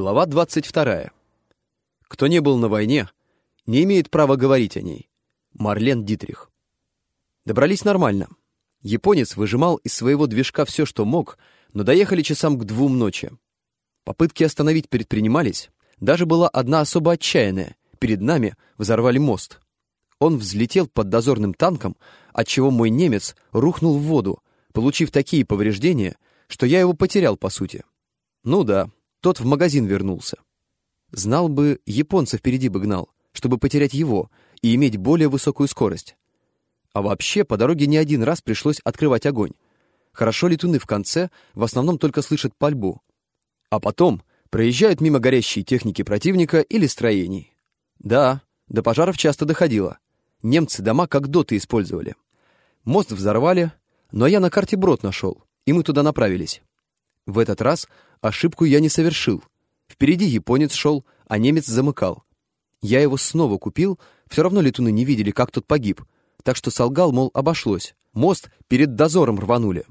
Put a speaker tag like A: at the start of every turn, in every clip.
A: Глава 22. Кто не был на войне, не имеет права говорить о ней. Марлен Дитрих. Добрались нормально. Японец выжимал из своего движка все, что мог, но доехали часам к двум ночи. Попытки остановить предпринимались. Даже была одна особо отчаянная. Перед нами взорвали мост. Он взлетел под дозорным танком, отчего мой немец рухнул в воду, получив такие повреждения, что я его потерял, по сути. Ну да, тот в магазин вернулся. Знал бы, японца впереди бы гнал, чтобы потерять его и иметь более высокую скорость. А вообще, по дороге не один раз пришлось открывать огонь. Хорошо летуны в конце в основном только слышат пальбу. А потом проезжают мимо горящие техники противника или строений. Да, до пожаров часто доходило. Немцы дома как доты использовали. Мост взорвали, но я на карте брод нашел, и мы туда направились. В этот раз ошибку я не совершил. Впереди японец шел, а немец замыкал. Я его снова купил, все равно летуны не видели, как тот погиб, так что солгал, мол, обошлось. Мост перед дозором рванули.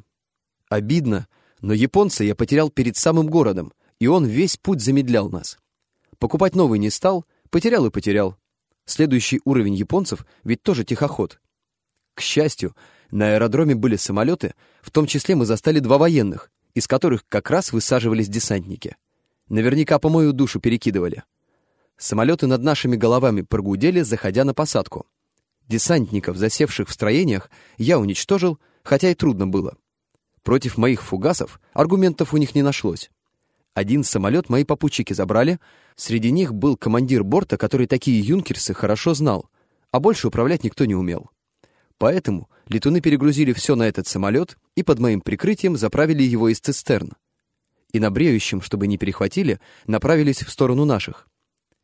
A: Обидно, но японца я потерял перед самым городом, и он весь путь замедлял нас. Покупать новый не стал, потерял и потерял. Следующий уровень японцев ведь тоже тихоход. К счастью, на аэродроме были самолеты, в том числе мы застали два военных, из которых как раз высаживались десантники. Наверняка по мою душу перекидывали. Самолеты над нашими головами прогудели, заходя на посадку. Десантников, засевших в строениях, я уничтожил, хотя и трудно было. Против моих фугасов аргументов у них не нашлось. Один самолет мои попутчики забрали, среди них был командир борта, который такие юнкерсы хорошо знал, а больше управлять никто не умел. Поэтому летуны перегрузили все на этот самолет и под моим прикрытием заправили его из цистерн. И на бреющем, чтобы не перехватили, направились в сторону наших.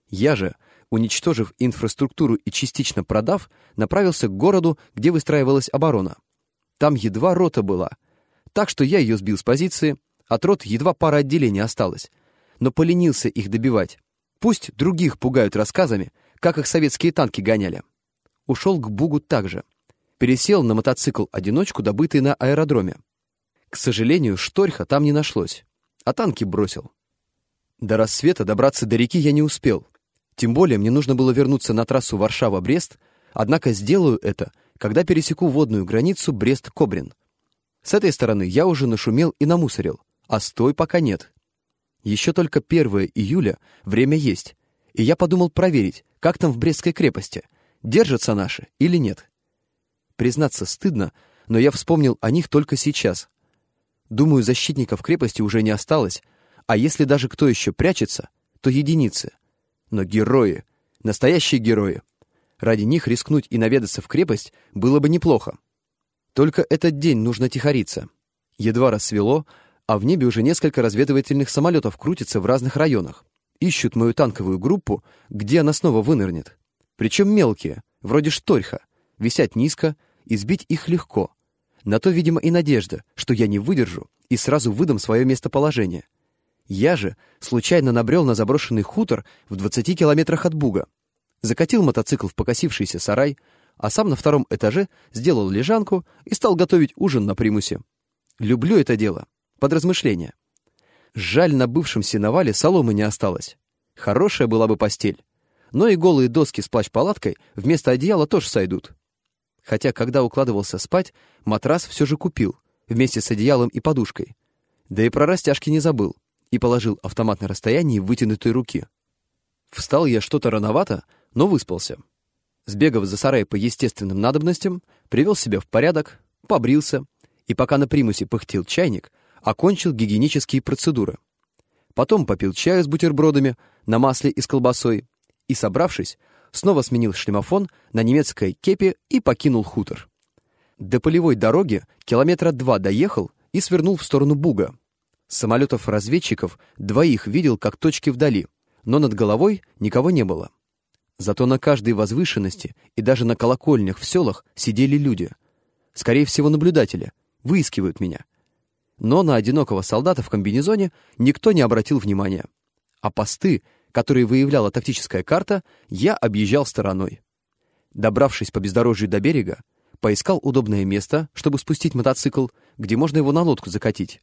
A: Я же, уничтожив инфраструктуру и частично продав, направился к городу, где выстраивалась оборона. Там едва рота была, так что я ее сбил с позиции, от рот едва пара отделений осталось, но поленился их добивать. Пусть других пугают рассказами, как их советские танки гоняли. Ушел к Бугу также — пересел на мотоцикл-одиночку, добытый на аэродроме. К сожалению, шторха там не нашлось, а танки бросил. До рассвета добраться до реки я не успел. Тем более мне нужно было вернуться на трассу Варшава-Брест, однако сделаю это, когда пересеку водную границу Брест-Кобрин. С этой стороны я уже нашумел и намусорил, а с той пока нет. Еще только 1 июля, время есть, и я подумал проверить, как там в Брестской крепости, держатся наши или нет. Признаться, стыдно, но я вспомнил о них только сейчас. Думаю, защитников крепости уже не осталось, а если даже кто еще прячется, то единицы. Но герои, настоящие герои. Ради них рискнуть и наведаться в крепость было бы неплохо. Только этот день нужно тихориться. Едва рассвело, а в небе уже несколько разведывательных самолетов крутятся в разных районах. Ищут мою танковую группу, где она снова вынырнет. Причем мелкие, вроде Шторха, висят низко, и сбить их легко. На то, видимо, и надежда, что я не выдержу и сразу выдам свое местоположение. Я же случайно набрел на заброшенный хутор в 20 километрах от Буга. Закатил мотоцикл в покосившийся сарай, а сам на втором этаже сделал лежанку и стал готовить ужин на примусе. Люблю это дело. Под размышления. Жаль, на бывшем сеновале соломы не осталось. Хорошая была бы постель. Но и голые доски с плащ-палаткой вместо одеяла тоже сойдут хотя когда укладывался спать, матрас все же купил, вместе с одеялом и подушкой. Да и про растяжки не забыл, и положил автомат на расстоянии вытянутой руки. Встал я что-то рановато, но выспался. Сбегав за сарай по естественным надобностям, привел себя в порядок, побрился, и пока на примусе пыхтел чайник, окончил гигиенические процедуры. Потом попил чаю с бутербродами на масле и с колбасой, и, собравшись, снова сменил шлемофон на немецкой кепи и покинул хутор. До полевой дороги километра два доехал и свернул в сторону Буга. Самолетов-разведчиков двоих видел как точки вдали, но над головой никого не было. Зато на каждой возвышенности и даже на колокольнях в селах сидели люди. Скорее всего, наблюдатели. Выискивают меня. Но на одинокого солдата в комбинезоне никто не обратил внимания. А посты которые выявляла тактическая карта, я объезжал стороной. Добравшись по бездорожью до берега, поискал удобное место, чтобы спустить мотоцикл, где можно его на лодку закатить.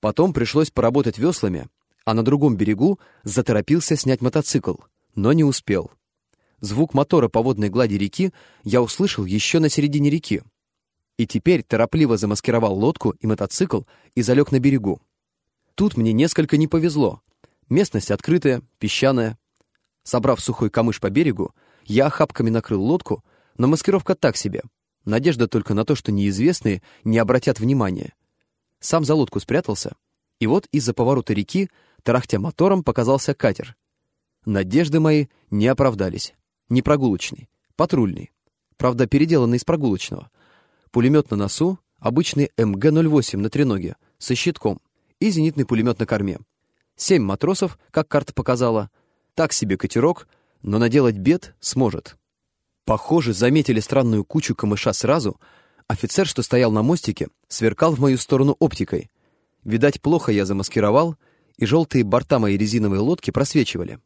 A: Потом пришлось поработать веслами, а на другом берегу заторопился снять мотоцикл, но не успел. Звук мотора по водной глади реки я услышал еще на середине реки. И теперь торопливо замаскировал лодку и мотоцикл и залег на берегу. Тут мне несколько не повезло. Местность открытая, песчаная. Собрав сухой камыш по берегу, я охапками накрыл лодку, но маскировка так себе. Надежда только на то, что неизвестные не обратят внимания. Сам за лодку спрятался, и вот из-за поворота реки, тарахтя мотором, показался катер. Надежды мои не оправдались. Не прогулочный, патрульный. Правда, переделанный из прогулочного. Пулемет на носу, обычный МГ-08 на треноге, со щитком и зенитный пулемет на корме. Семь матросов, как карта показала. Так себе катерок, но наделать бед сможет. Похоже, заметили странную кучу камыша сразу. Офицер, что стоял на мостике, сверкал в мою сторону оптикой. Видать, плохо я замаскировал, и желтые борта моей резиновой лодки просвечивали.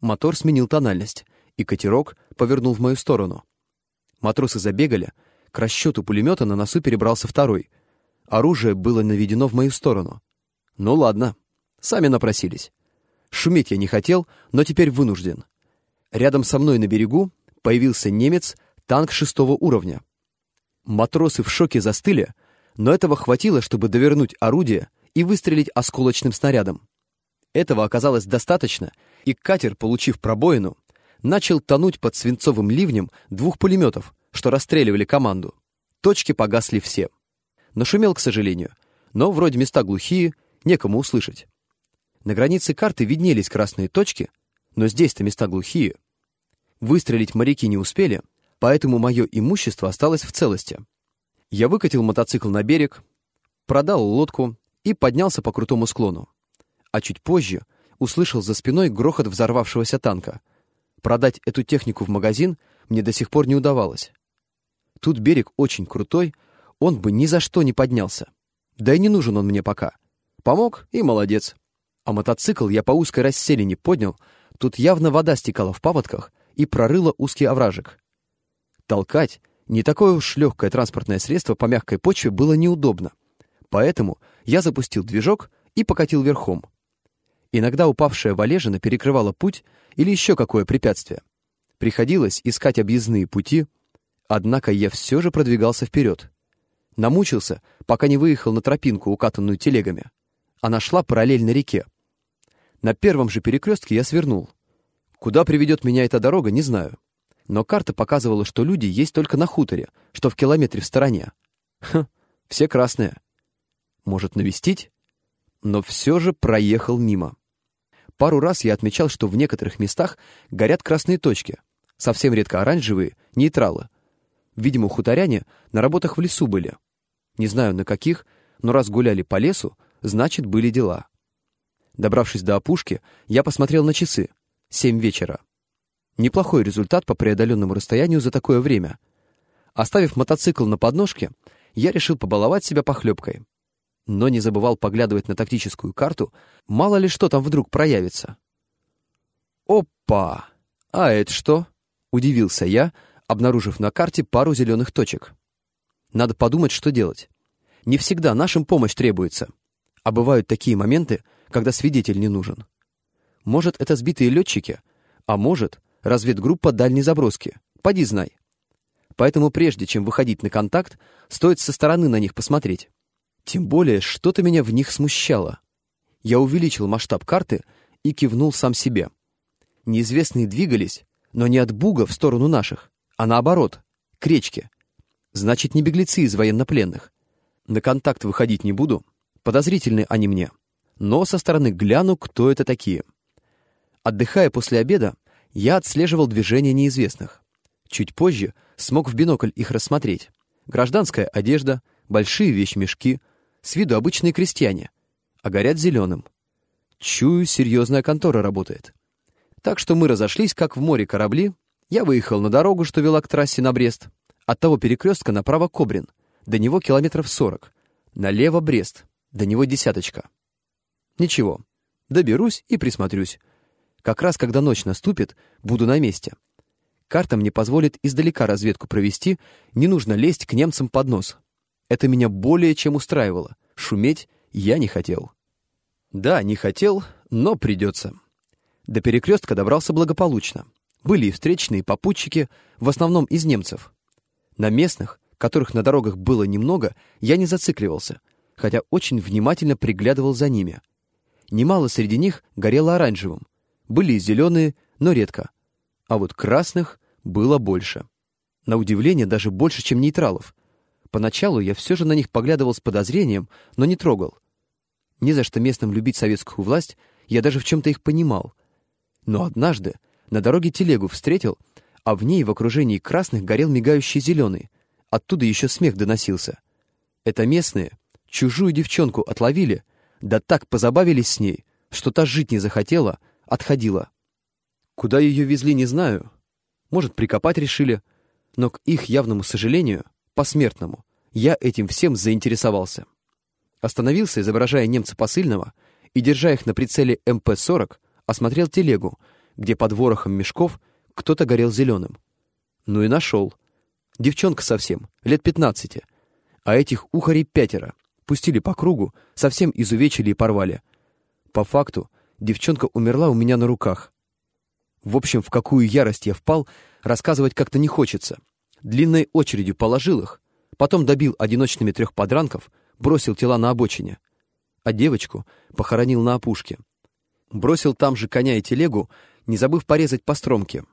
A: Мотор сменил тональность, и катерок повернул в мою сторону. Матросы забегали, к расчету пулемета на носу перебрался второй. Оружие было наведено в мою сторону. Ну ладно, сами напросились. Шуметь я не хотел, но теперь вынужден. Рядом со мной на берегу появился немец, танк шестого уровня. Матросы в шоке застыли, но этого хватило, чтобы довернуть орудие и выстрелить осколочным снарядом. Этого оказалось достаточно, и катер, получив пробоину, начал тонуть под свинцовым ливнем двух пулеметов, что расстреливали команду. Точки погасли все. Нашумел, к сожалению, но вроде места глухие, некому услышать. На границе карты виднелись красные точки, но здесь-то места глухие. Выстрелить моряки не успели, поэтому мое имущество осталось в целости. Я выкатил мотоцикл на берег, продал лодку и поднялся по крутому склону. А чуть позже услышал за спиной грохот взорвавшегося танка. Продать эту технику в магазин мне до сих пор не удавалось. Тут берег очень крутой, он бы ни за что не поднялся. Да и не нужен он мне пока. Помог и молодец. А мотоцикл я по узкой расселине поднял, тут явно вода стекала в паводках — и прорыла узкий овражек. Толкать не такое уж легкое транспортное средство по мягкой почве было неудобно, поэтому я запустил движок и покатил верхом. Иногда упавшая валежина перекрывала путь или еще какое препятствие. Приходилось искать объездные пути, однако я все же продвигался вперед. Намучился, пока не выехал на тропинку, укатанную телегами. Она шла параллельно реке. На первом же перекрестке я свернул — Куда приведет меня эта дорога, не знаю. Но карта показывала, что люди есть только на хуторе, что в километре в стороне. Хм, все красные. Может, навестить? Но все же проехал мимо. Пару раз я отмечал, что в некоторых местах горят красные точки, совсем редко оранжевые, нейтралы. Видимо, хуторяне на работах в лесу были. Не знаю, на каких, но раз гуляли по лесу, значит, были дела. Добравшись до опушки, я посмотрел на часы — Семь вечера. Неплохой результат по преодоленному расстоянию за такое время. Оставив мотоцикл на подножке, я решил побаловать себя похлебкой. Но не забывал поглядывать на тактическую карту, мало ли что там вдруг проявится. «Опа! А это что?» — удивился я, обнаружив на карте пару зеленых точек. «Надо подумать, что делать. Не всегда нашим помощь требуется, а бывают такие моменты, когда свидетель не нужен». Может, это сбитые летчики, а может, разведгруппа дальней заброски. Поди знай. Поэтому прежде чем выходить на контакт, стоит со стороны на них посмотреть. Тем более, что-то меня в них смущало. Я увеличил масштаб карты и кивнул сам себе. Неизвестные двигались, но не от буга в сторону наших, а наоборот, к речке. Значит, не беглецы из военнопленных. На контакт выходить не буду, подозрительны они мне. Но со стороны гляну, кто это такие. Отдыхая после обеда, я отслеживал движения неизвестных. Чуть позже смог в бинокль их рассмотреть. Гражданская одежда, большие вещмешки, с виду обычные крестьяне, а горят зеленым. Чую, серьезная контора работает. Так что мы разошлись, как в море корабли. Я выехал на дорогу, что вела к трассе на Брест. От того перекрестка направо Кобрин, до него километров сорок. Налево Брест, до него десяточка. Ничего, доберусь и присмотрюсь. Как раз когда ночь наступит, буду на месте. Карта мне позволит издалека разведку провести, не нужно лезть к немцам под нос. Это меня более чем устраивало. Шуметь я не хотел. Да, не хотел, но придется. До перекрестка добрался благополучно. Были и встречные попутчики, в основном из немцев. На местных, которых на дорогах было немного, я не зацикливался, хотя очень внимательно приглядывал за ними. Немало среди них горело оранжевым. Были и зеленые, но редко. А вот красных было больше. На удивление, даже больше, чем нейтралов. Поначалу я все же на них поглядывал с подозрением, но не трогал. Ни за что местным любить советскую власть, я даже в чем-то их понимал. Но однажды на дороге телегу встретил, а в ней в окружении красных горел мигающий зеленый. Оттуда еще смех доносился. Это местные чужую девчонку отловили, да так позабавились с ней, что та жить не захотела, отходила. Куда ее везли, не знаю. Может, прикопать решили, но к их явному сожалению посмертному, я этим всем заинтересовался. Остановился, изображая немца посыльного, и, держа их на прицеле МП-40, осмотрел телегу, где под ворохом мешков кто-то горел зеленым. Ну и нашел. Девчонка совсем, лет пятнадцати. А этих ухарей пятеро. Пустили по кругу, совсем изувечили и порвали. По факту, девчонка умерла у меня на руках. В общем, в какую ярость я впал, рассказывать как-то не хочется длинной очередью положил их, потом добил одиночными трех подранков, бросил тела на обочине, а девочку похоронил на опушке. Бросил там же коня и телегу, не забыв порезать по стромке.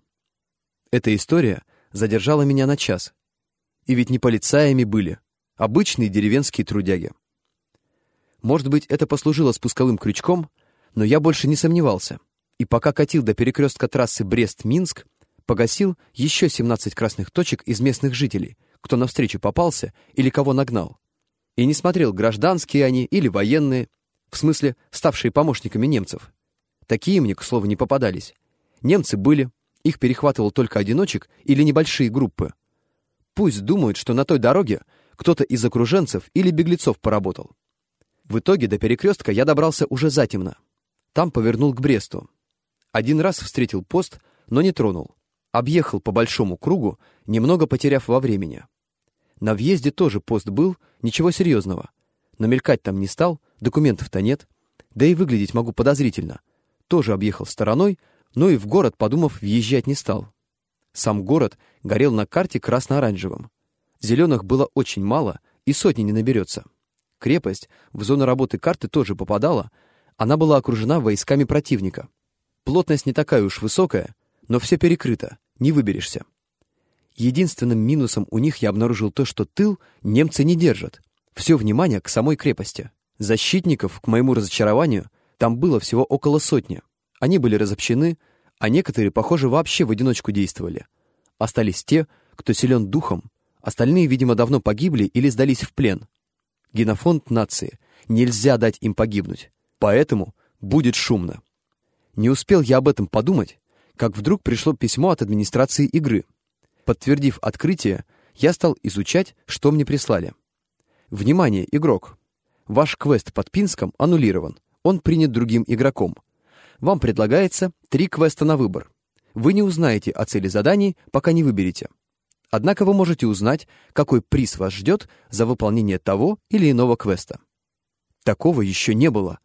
A: Эта история задержала меня на час. И ведь не полицаями были, обычные деревенские трудяги. Может быть, это послужило спусковым крючком, но я больше не сомневался. И пока катил до перекрестка трассы Брест-Минск, погасил еще 17 красных точек из местных жителей, кто навстречу попался или кого нагнал. И не смотрел, гражданские они или военные, в смысле, ставшие помощниками немцев. Такие мне, к слову, не попадались. Немцы были, их перехватывал только одиночек или небольшие группы. Пусть думают, что на той дороге кто-то из окруженцев или беглецов поработал. В итоге до перекрестка я добрался уже затемно. Там повернул к Бресту. Один раз встретил пост, но не тронул. Объехал по большому кругу, немного потеряв во времени. На въезде тоже пост был, ничего серьезного. Но мелькать там не стал, документов-то нет. Да и выглядеть могу подозрительно. Тоже объехал стороной, но и в город, подумав, въезжать не стал. Сам город горел на карте красно-оранжевым. Зеленых было очень мало, и сотни не наберется. Крепость в зону работы карты тоже попадала, она была окружена войсками противника. Плотность не такая уж высокая, но все перекрыто, не выберешься. Единственным минусом у них я обнаружил то, что тыл немцы не держат. Все внимание к самой крепости. Защитников, к моему разочарованию, там было всего около сотни. Они были разобщены, а некоторые, похоже, вообще в одиночку действовали. Остались те, кто силен духом, остальные, видимо, давно погибли или сдались в плен. Генофонд нации. Нельзя дать им погибнуть. Поэтому будет шумно. Не успел я об этом подумать, как вдруг пришло письмо от администрации игры. Подтвердив открытие, я стал изучать, что мне прислали. Внимание, игрок! Ваш квест под Пинском аннулирован. Он принят другим игроком. Вам предлагается три квеста на выбор. Вы не узнаете о цели заданий, пока не выберете. Однако вы можете узнать, какой приз вас ждет за выполнение того или иного квеста. Такого еще не было.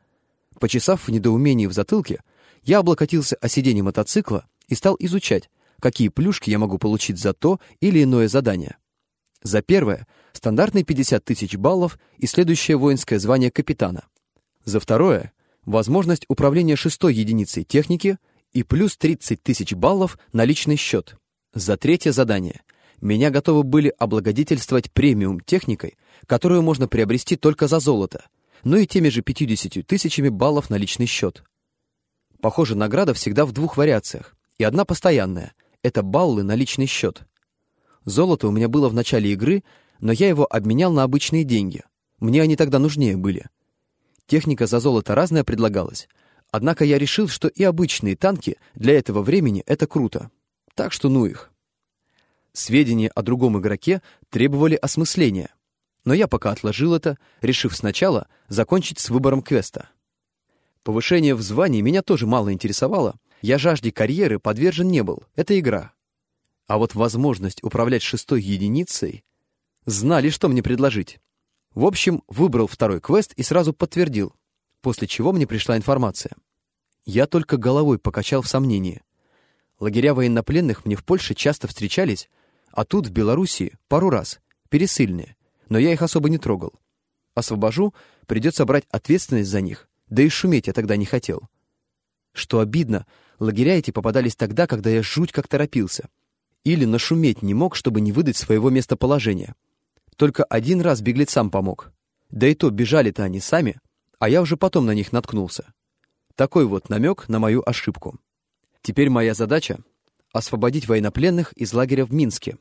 A: Почесав в недоумении в затылке, я облокотился о сиденье мотоцикла и стал изучать, какие плюшки я могу получить за то или иное задание. За первое — стандартные 50 тысяч баллов и следующее воинское звание капитана. За второе — возможность управления шестой единицей техники и плюс 30 тысяч баллов на личный счет. За третье задание меня готовы были облагодетельствовать премиум техникой, которую можно приобрести только за золото, ну и теми же 50 тысячами баллов на личный счет. Похоже, награда всегда в двух вариациях, и одна постоянная — это баллы на личный счет. Золото у меня было в начале игры, но я его обменял на обычные деньги. Мне они тогда нужнее были. Техника за золото разная предлагалась, однако я решил, что и обычные танки для этого времени — это круто. Так что ну их. Сведения о другом игроке требовали осмысления, но я пока отложил это, решив сначала закончить с выбором квеста. Повышение в звании меня тоже мало интересовало. Я жажде карьеры подвержен не был. Это игра. А вот возможность управлять шестой единицей... Знали, что мне предложить. В общем, выбрал второй квест и сразу подтвердил, после чего мне пришла информация. Я только головой покачал в сомнении. Лагеря военнопленных мне в Польше часто встречались, а тут, в Белоруссии, пару раз, пересыльные, но я их особо не трогал. Освобожу, придется брать ответственность за них, да и шуметь я тогда не хотел. Что обидно, лагеря эти попадались тогда, когда я жуть как торопился. Или нашуметь не мог, чтобы не выдать своего местоположения. Только один раз беглецам помог. Да и то бежали-то они сами, а я уже потом на них наткнулся. Такой вот намек на мою ошибку. Теперь моя задача — освободить военнопленных из лагеря в Минске.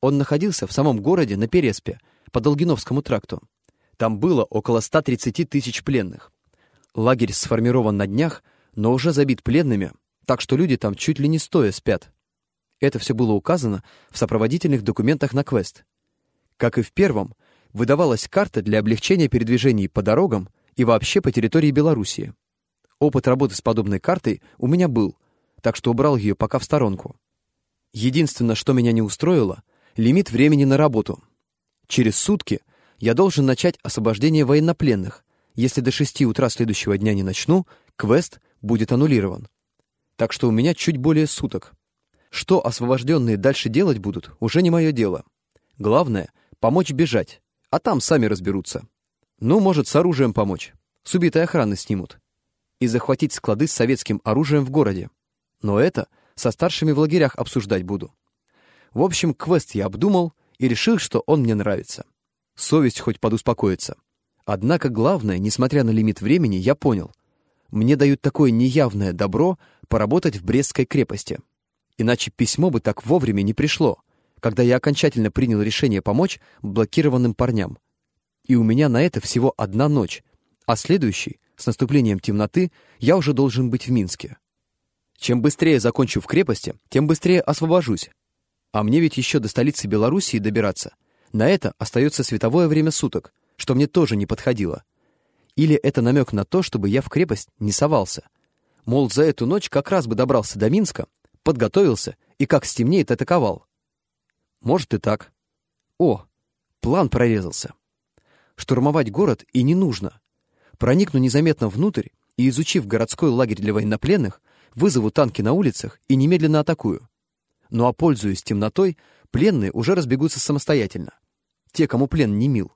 A: Он находился в самом городе на Переспе, по Долгиновскому тракту. Там было около 130 тысяч пленных. Лагерь сформирован на днях, но уже забит пленными, так что люди там чуть ли не стоя спят. Это все было указано в сопроводительных документах на квест. Как и в первом, выдавалась карта для облегчения передвижений по дорогам и вообще по территории Белоруссии. Опыт работы с подобной картой у меня был, так что убрал ее пока в сторонку. Единственное, что меня не устроило — лимит времени на работу. Через сутки я должен начать освобождение военнопленных. Если до 6 утра следующего дня не начну, квест будет аннулирован. Так что у меня чуть более суток. Что освобожденные дальше делать будут, уже не мое дело. Главное — помочь бежать, а там сами разберутся. Ну, может, с оружием помочь. С убитой охраны снимут. И захватить склады с советским оружием в городе. Но это со старшими в лагерях обсуждать буду. В общем, квест я обдумал и решил, что он мне нравится. Совесть хоть подуспокоится. Однако главное, несмотря на лимит времени, я понял. Мне дают такое неявное добро поработать в Брестской крепости. Иначе письмо бы так вовремя не пришло, когда я окончательно принял решение помочь блокированным парням. И у меня на это всего одна ночь, а следующий, с наступлением темноты, я уже должен быть в Минске. Чем быстрее закончу в крепости, тем быстрее освобожусь. А мне ведь еще до столицы Белоруссии добираться. На это остается световое время суток, что мне тоже не подходило. Или это намек на то, чтобы я в крепость не совался. Мол, за эту ночь как раз бы добрался до Минска, подготовился и как стемнеет атаковал. Может и так. О, план прорезался. Штурмовать город и не нужно. Проникну незаметно внутрь и, изучив городской лагерь для военнопленных, вызову танки на улицах и немедленно атакую. Ну а пользуясь темнотой, пленные уже разбегутся самостоятельно. Те, кому плен не мил.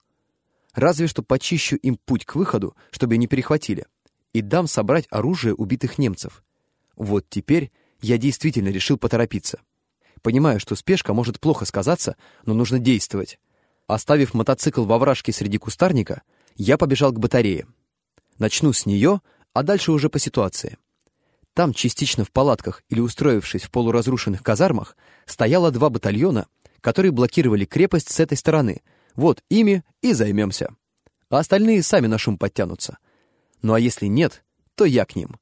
A: Разве что почищу им путь к выходу, чтобы не перехватили, и дам собрать оружие убитых немцев. Вот теперь я действительно решил поторопиться. Понимаю, что спешка может плохо сказаться, но нужно действовать. Оставив мотоцикл во вражке среди кустарника, я побежал к батарее. Начну с нее, а дальше уже по ситуации. Там, частично в палатках или устроившись в полуразрушенных казармах, стояло два батальона, которые блокировали крепость с этой стороны. Вот ими и займемся. А остальные сами на шум подтянутся. Ну а если нет, то я к ним.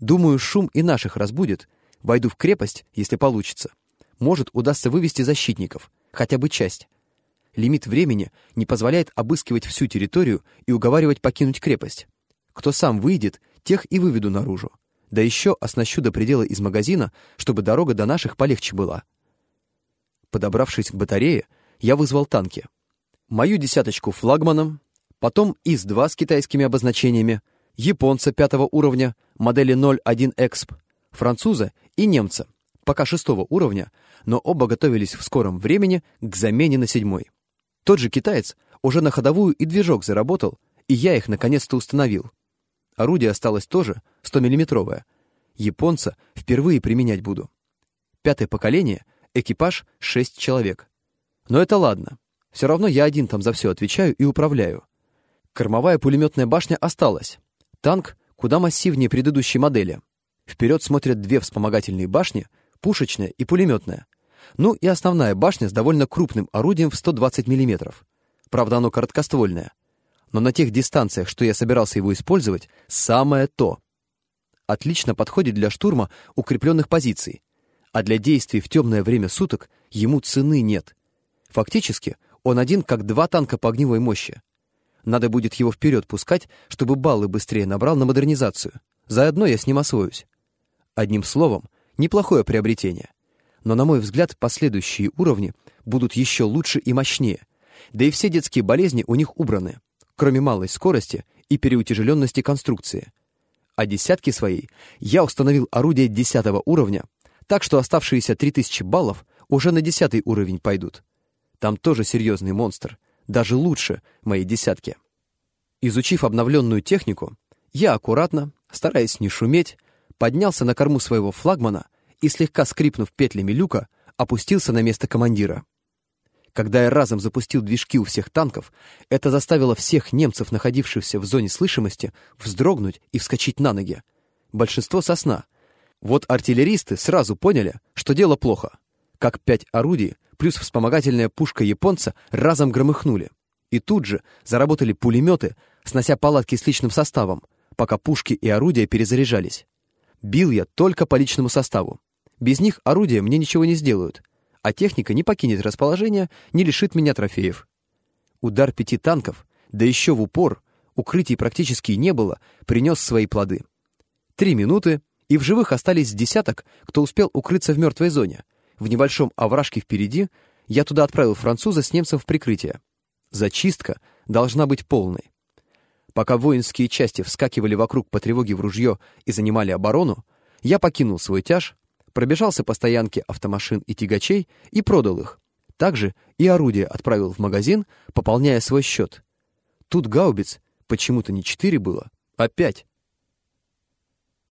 A: Думаю, шум и наших разбудит. Войду в крепость, если получится. Может, удастся вывести защитников, хотя бы часть. Лимит времени не позволяет обыскивать всю территорию и уговаривать покинуть крепость. Кто сам выйдет, тех и выведу наружу. Да еще оснащу до предела из магазина, чтобы дорога до наших полегче была. Подобравшись к батарее, я вызвал танки. Мою десяточку флагманом, потом ИС-2 с китайскими обозначениями, японца пятого уровня, модели 01 Exp, француза и немца, пока шестого уровня, но оба готовились в скором времени к замене на седьмой. Тот же китаец уже на ходовую и движок заработал, и я их наконец-то установил. Орудие осталось тоже 100-миллиметровое. Японца впервые применять буду. Пятое поколение, экипаж 6 человек. Но это ладно. Все равно я один там за все отвечаю и управляю. Кормовая пулеметная башня осталась. Танк куда массивнее предыдущей модели. Вперед смотрят две вспомогательные башни, пушечная и пулеметная. Ну и основная башня с довольно крупным орудием в 120 мм. Правда, оно короткоствольное но на тех дистанциях, что я собирался его использовать, самое то. Отлично подходит для штурма укрепленных позиций, а для действий в темное время суток ему цены нет. Фактически, он один как два танка по огневой мощи. Надо будет его вперед пускать, чтобы баллы быстрее набрал на модернизацию. Заодно я с ним освоюсь. Одним словом, неплохое приобретение. Но, на мой взгляд, последующие уровни будут еще лучше и мощнее. Да и все детские болезни у них убраны кроме малой скорости и переутяжеленности конструкции. а десятки своей я установил орудие десятого уровня, так что оставшиеся 3000 баллов уже на десятый уровень пойдут. Там тоже серьезный монстр, даже лучше моей десятки. Изучив обновленную технику, я аккуратно, стараясь не шуметь, поднялся на корму своего флагмана и, слегка скрипнув петлями люка, опустился на место командира. Когда я разом запустил движки у всех танков, это заставило всех немцев, находившихся в зоне слышимости, вздрогнуть и вскочить на ноги. Большинство сосна. Вот артиллеристы сразу поняли, что дело плохо. Как пять орудий плюс вспомогательная пушка японца разом громыхнули. И тут же заработали пулеметы, снося палатки с личным составом, пока пушки и орудия перезаряжались. Бил я только по личному составу. Без них орудия мне ничего не сделают — а техника не покинет расположение, не лишит меня трофеев. Удар пяти танков, да еще в упор, укрытий практически не было, принес свои плоды. Три минуты, и в живых остались десяток, кто успел укрыться в мертвой зоне. В небольшом овражке впереди я туда отправил француза с немцем в прикрытие. Зачистка должна быть полной. Пока воинские части вскакивали вокруг по тревоге в ружье и занимали оборону, я покинул свой тяж, пробежался по стоянке автомашин и тягачей и продал их. Также и орудие отправил в магазин, пополняя свой счет. Тут гаубиц почему-то не четыре было, а пять.